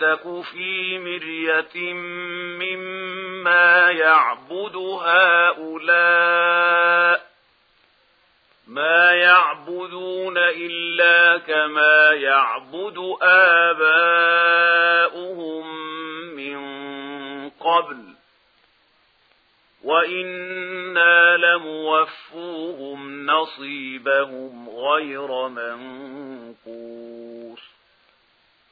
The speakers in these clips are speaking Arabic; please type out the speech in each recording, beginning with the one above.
تك في مرية مما يعبد هؤلاء ما يعبدون إلا كما يعبد آباؤهم من قبل وإنا لموفوهم نصيبهم غير مَنْ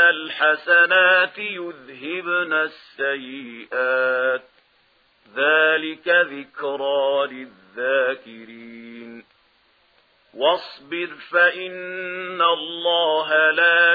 الحسنات يذهبن السيئات ذلك ذكرى للذاكرين واصبر فإن الله لا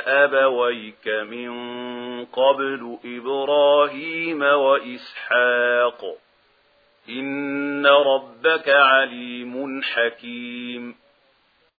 أبويك من قبل إبراهيم وإسحاق. إن ربك عليم حكيم.